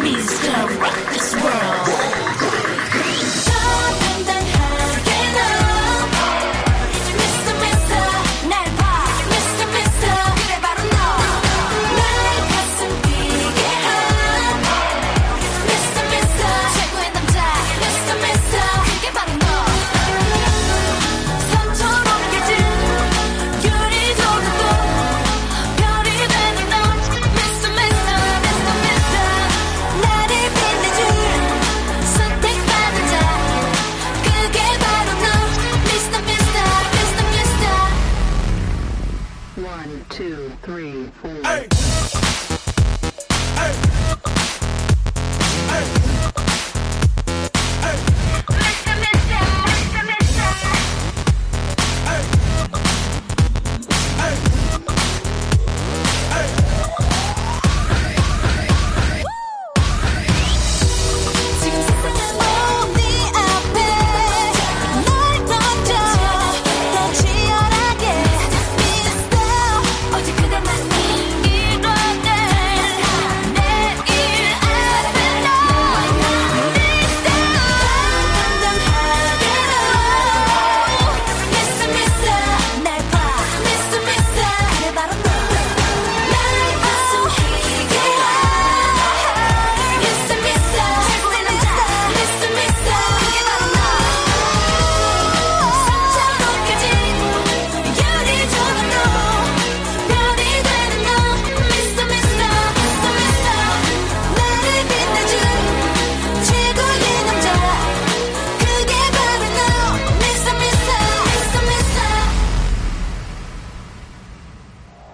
please direct this world. two, three, four. Hey.